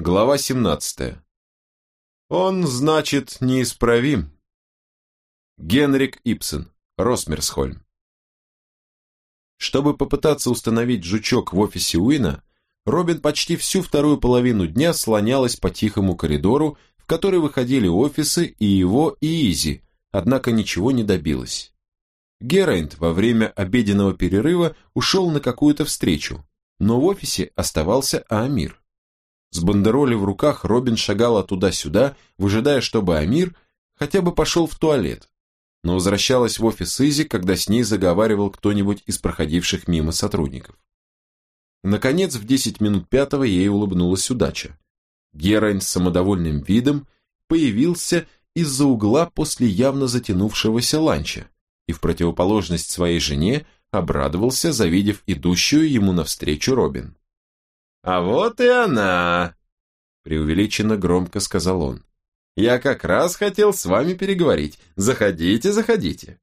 Глава 17. Он, значит, неисправим. Генрик Ипсен, Росмерсхольм. Чтобы попытаться установить жучок в офисе Уина, Робин почти всю вторую половину дня слонялась по тихому коридору, в который выходили офисы и его, и Изи, однако ничего не добилась. Герайнд во время обеденного перерыва ушел на какую-то встречу, но в офисе оставался Амир. С бандероли в руках Робин шагала туда-сюда, выжидая, чтобы Амир хотя бы пошел в туалет. Но возвращалась в офис Изи, когда с ней заговаривал кто-нибудь из проходивших мимо сотрудников. Наконец, в 10 минут пятого ей улыбнулась удача. Герань с самодовольным видом появился из-за угла после явно затянувшегося ланча и в противоположность своей жене обрадовался, завидев идущую ему навстречу Робин. «А вот и она!» преувеличенно громко сказал он. «Я как раз хотел с вами переговорить. Заходите, заходите!»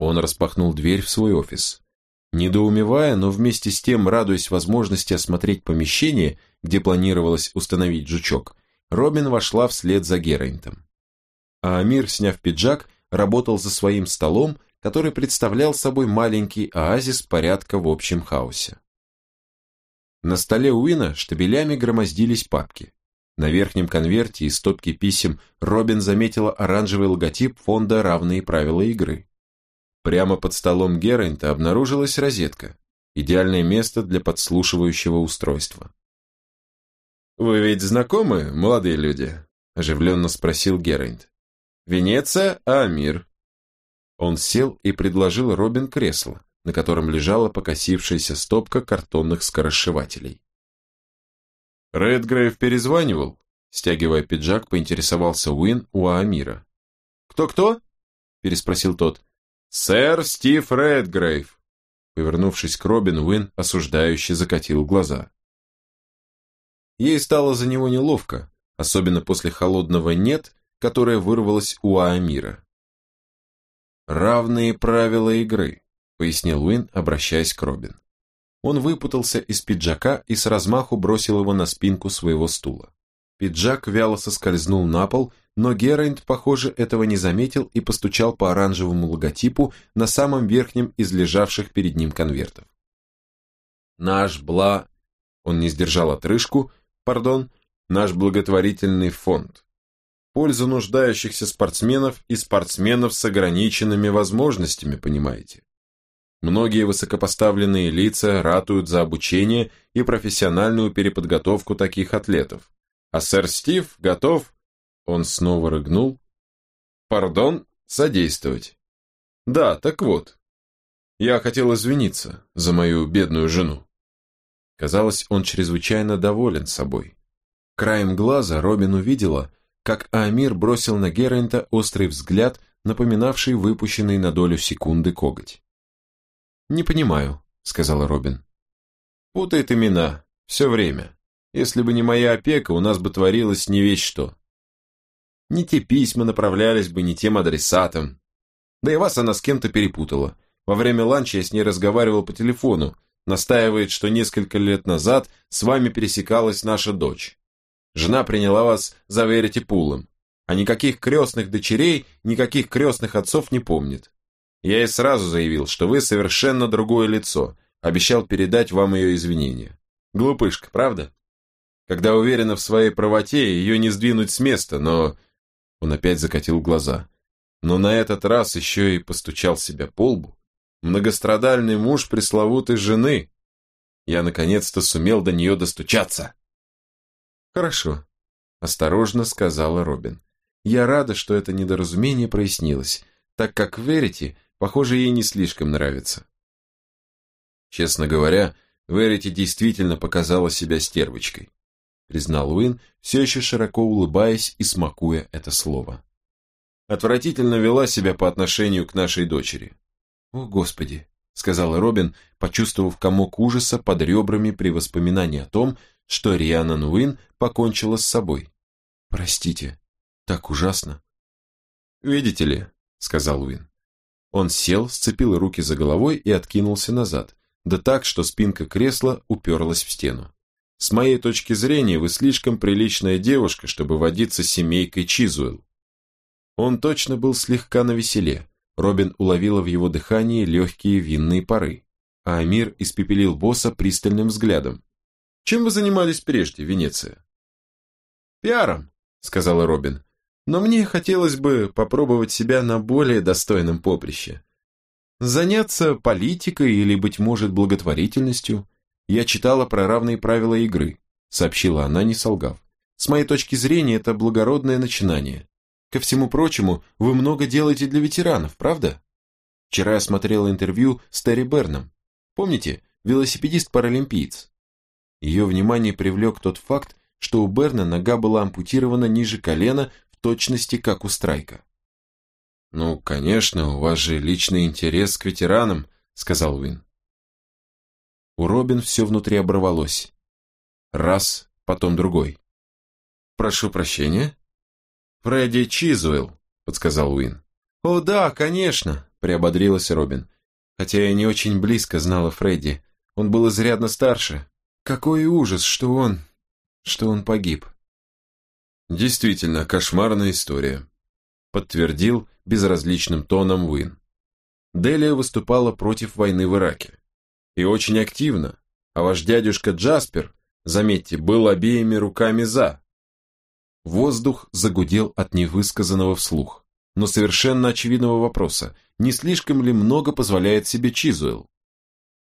Он распахнул дверь в свой офис. Недоумевая, но вместе с тем радуясь возможности осмотреть помещение, где планировалось установить жучок, Робин вошла вслед за Герайнтом. А Амир, сняв пиджак, работал за своим столом, который представлял собой маленький оазис порядка в общем хаосе. На столе Уина штабелями громоздились папки. На верхнем конверте из стопки писем Робин заметила оранжевый логотип фонда «Равные правила игры». Прямо под столом Геррента обнаружилась розетка, идеальное место для подслушивающего устройства. «Вы ведь знакомы, молодые люди?» – оживленно спросил Геррент. «Венеция, Амир?» Он сел и предложил Робин кресло, на котором лежала покосившаяся стопка картонных скоросшивателей. Редгрейв перезванивал, стягивая пиджак, поинтересовался Уин у Амира. «Кто-кто?» – переспросил тот. «Сэр Стив Редгрейв!» Повернувшись к Робин, Уин осуждающе закатил глаза. Ей стало за него неловко, особенно после холодного «нет», которое вырвалось у Амира. «Равные правила игры», пояснил Уин, обращаясь к Робин. Он выпутался из пиджака и с размаху бросил его на спинку своего стула. Пиджак вяло соскользнул на пол, но Герайнд, похоже, этого не заметил и постучал по оранжевому логотипу на самом верхнем из лежавших перед ним конвертов. «Наш бла...» Он не сдержал отрыжку, пардон, наш благотворительный фонд. Пользу нуждающихся спортсменов и спортсменов с ограниченными возможностями, понимаете. Многие высокопоставленные лица ратуют за обучение и профессиональную переподготовку таких атлетов. А сэр Стив готов... Он снова рыгнул. Пардон, содействовать. Да, так вот. Я хотел извиниться за мою бедную жену. Казалось, он чрезвычайно доволен собой. Краем глаза Робин увидела, как Амир бросил на Геррента острый взгляд, напоминавший выпущенный на долю секунды коготь. «Не понимаю», — сказала Робин. «Путает имена. Все время. Если бы не моя опека, у нас бы творилось не весь что. Не те письма направлялись бы не тем адресатам. Да и вас она с кем-то перепутала. Во время ланча я с ней разговаривал по телефону, настаивает, что несколько лет назад с вами пересекалась наша дочь. Жена приняла вас за Верити Пулом, а никаких крестных дочерей, никаких крестных отцов не помнит. Я ей сразу заявил, что вы совершенно другое лицо, обещал передать вам ее извинения. Глупышка, правда? Когда уверена в своей правоте, ее не сдвинуть с места, но... Он опять закатил глаза. Но на этот раз еще и постучал себя по лбу. Многострадальный муж пресловутой жены. Я наконец-то сумел до нее достучаться. Хорошо, осторожно сказала Робин. Я рада, что это недоразумение прояснилось, так как Верите Похоже, ей не слишком нравится. Честно говоря, Верити действительно показала себя стервочкой, признал Уин, все еще широко улыбаясь и смакуя это слово. Отвратительно вела себя по отношению к нашей дочери. «О, Господи!» — сказала Робин, почувствовав комок ужаса под ребрами при воспоминании о том, что Рианан Уин покончила с собой. «Простите, так ужасно». «Видите ли», — сказал Уин, он сел, сцепил руки за головой и откинулся назад, да так, что спинка кресла уперлась в стену. С моей точки зрения, вы слишком приличная девушка, чтобы водиться семейкой Чизуэлл. Он точно был слегка навеселе. Робин уловила в его дыхании легкие винные пары, а Амир испепелил босса пристальным взглядом. «Чем вы занимались прежде, Венеция?» «Пиаром», — сказала Робин. «Но мне хотелось бы попробовать себя на более достойном поприще. Заняться политикой или, быть может, благотворительностью. Я читала про равные правила игры», — сообщила она, не солгав. «С моей точки зрения, это благородное начинание. Ко всему прочему, вы много делаете для ветеранов, правда? Вчера я смотрела интервью с Терри Берном. Помните, велосипедист-паралимпиец? Ее внимание привлек тот факт, что у Берна нога была ампутирована ниже колена точности, как у Страйка. «Ну, конечно, у вас же личный интерес к ветеранам», — сказал Уин. У Робин все внутри оборвалось. Раз, потом другой. «Прошу прощения?» «Фредди Чизуэлл», — подсказал Уин. «О, да, конечно», — приободрилась Робин. Хотя я не очень близко знала Фредди. Он был изрядно старше. Какой ужас, что он... что он погиб. Действительно, кошмарная история, подтвердил безразличным тоном Уин. Делия выступала против войны в Ираке. И очень активно. А ваш дядюшка Джаспер, заметьте, был обеими руками за. Воздух загудел от невысказанного вслух, но совершенно очевидного вопроса, не слишком ли много позволяет себе Чизуэлл?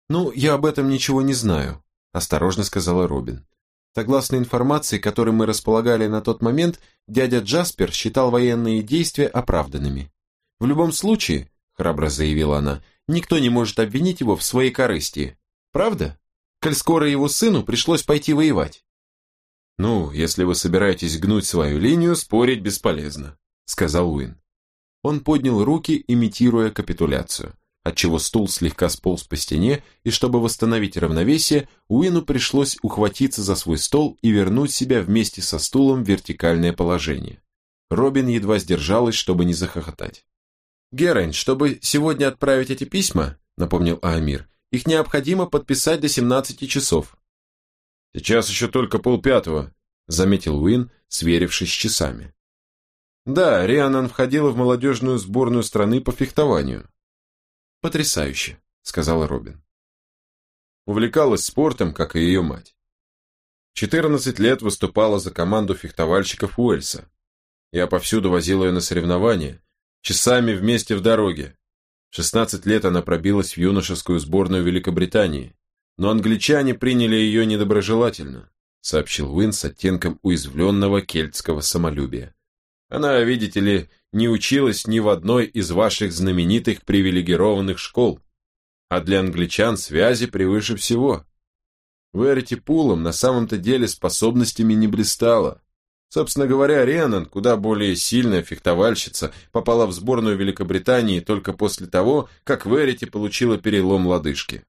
«Ну, я об этом ничего не знаю», – осторожно сказала Робин. Согласно информации, которой мы располагали на тот момент, дядя Джаспер считал военные действия оправданными. В любом случае, храбро заявила она, никто не может обвинить его в своей корысти. Правда? Коль скоро его сыну пришлось пойти воевать. «Ну, если вы собираетесь гнуть свою линию, спорить бесполезно», — сказал Уин. Он поднял руки, имитируя капитуляцию, отчего стул слегка сполз по стене, и чтобы восстановить равновесие, Уину пришлось ухватиться за свой стол и вернуть себя вместе со стулом в вертикальное положение. Робин едва сдержалась, чтобы не захохотать. «Герань, чтобы сегодня отправить эти письма», — напомнил Аамир, «их необходимо подписать до 17 часов. «Сейчас еще только полпятого», — заметил Уин, сверившись с часами. «Да, Рианан входила в молодежную сборную страны по фехтованию». «Потрясающе», — сказала Робин. Увлекалась спортом, как и ее мать. 14 лет выступала за команду фехтовальщиков Уэльса. Я повсюду возил ее на соревнования, часами вместе в дороге. В 16 лет она пробилась в юношескую сборную Великобритании, но англичане приняли ее недоброжелательно, сообщил Уин с оттенком уязвленного кельтского самолюбия. Она, видите ли, не училась ни в одной из ваших знаменитых привилегированных школ, а для англичан связи превыше всего. Верити Пулом на самом-то деле способностями не блистала. Собственно говоря, Ренан, куда более сильная фехтовальщица, попала в сборную Великобритании только после того, как Верити получила перелом лодыжки.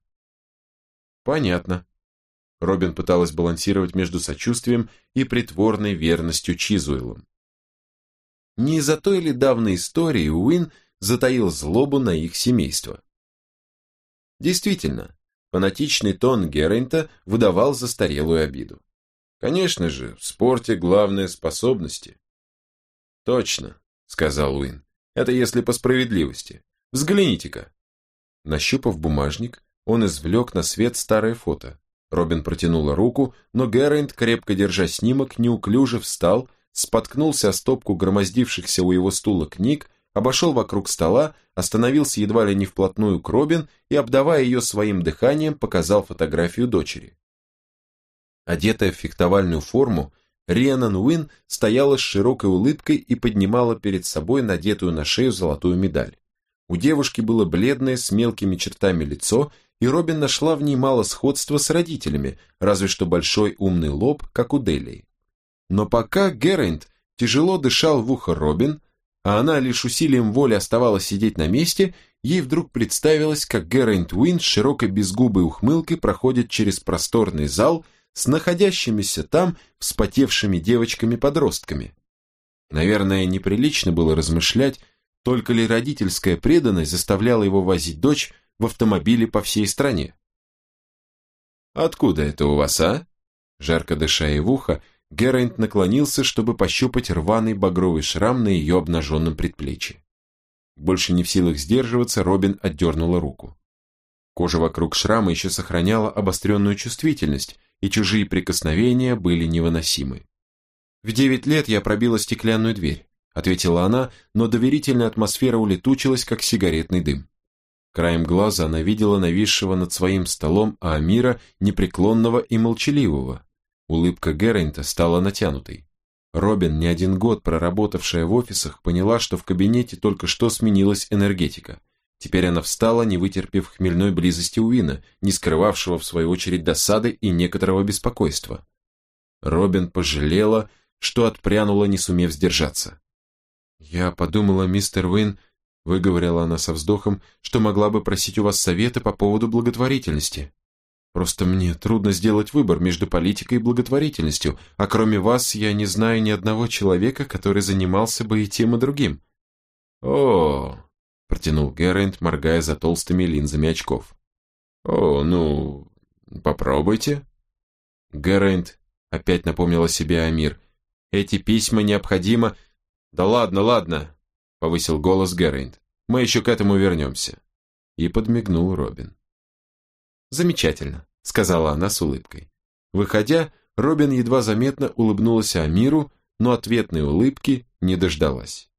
Понятно. Робин пыталась балансировать между сочувствием и притворной верностью Чизуэлом. Не из-за той ли давней истории Уин затаил злобу на их семейство? Действительно, фанатичный тон Геррента выдавал застарелую обиду. Конечно же, в спорте главное способности. Точно, сказал Уин. Это если по справедливости. Взгляните-ка. Нащупав бумажник, он извлек на свет старое фото. Робин протянула руку, но Геррент, крепко держа снимок, неуклюже встал, споткнулся о стопку громоздившихся у его стула книг, обошел вокруг стола, остановился едва ли не вплотную к Робин и, обдавая ее своим дыханием, показал фотографию дочери. Одетая в фехтовальную форму, Рианан Уин стояла с широкой улыбкой и поднимала перед собой надетую на шею золотую медаль. У девушки было бледное с мелкими чертами лицо и Робин нашла в ней мало сходства с родителями, разве что большой умный лоб, как у Делии. Но пока Геррент тяжело дышал в ухо Робин, а она лишь усилием воли оставалась сидеть на месте, ей вдруг представилось, как Геррент Уин с широкой безгубой ухмылкой проходит через просторный зал с находящимися там вспотевшими девочками-подростками. Наверное, неприлично было размышлять, только ли родительская преданность заставляла его возить дочь в автомобиле по всей стране. «Откуда это у вас, а?» Жарко дыша ей в ухо, Герайнт наклонился, чтобы пощупать рваный багровый шрам на ее обнаженном предплечье. Больше не в силах сдерживаться, Робин отдернула руку. Кожа вокруг шрама еще сохраняла обостренную чувствительность, и чужие прикосновения были невыносимы. «В девять лет я пробила стеклянную дверь», — ответила она, но доверительная атмосфера улетучилась, как сигаретный дым. Краем глаза она видела нависшего над своим столом Аамира, непреклонного и молчаливого. Улыбка Геррента стала натянутой. Робин, не один год проработавшая в офисах, поняла, что в кабинете только что сменилась энергетика. Теперь она встала, не вытерпев хмельной близости Уина, не скрывавшего в свою очередь досады и некоторого беспокойства. Робин пожалела, что отпрянула, не сумев сдержаться. «Я подумала, мистер Уин, — выговорила она со вздохом, — что могла бы просить у вас совета по поводу благотворительности. Просто мне трудно сделать выбор между политикой и благотворительностью, а кроме вас я не знаю ни одного человека, который занимался бы и тем, и другим». «О, протянул Геррент, моргая за толстыми линзами очков. «О, ну, попробуйте». Геррент опять напомнил о себе Амир. «Эти письма необходимо...» «Да ладно, ладно», — повысил голос Геррент. «Мы еще к этому вернемся». И подмигнул Робин. «Замечательно», — сказала она с улыбкой. Выходя, Робин едва заметно улыбнулась Амиру, но ответной улыбки не дождалась.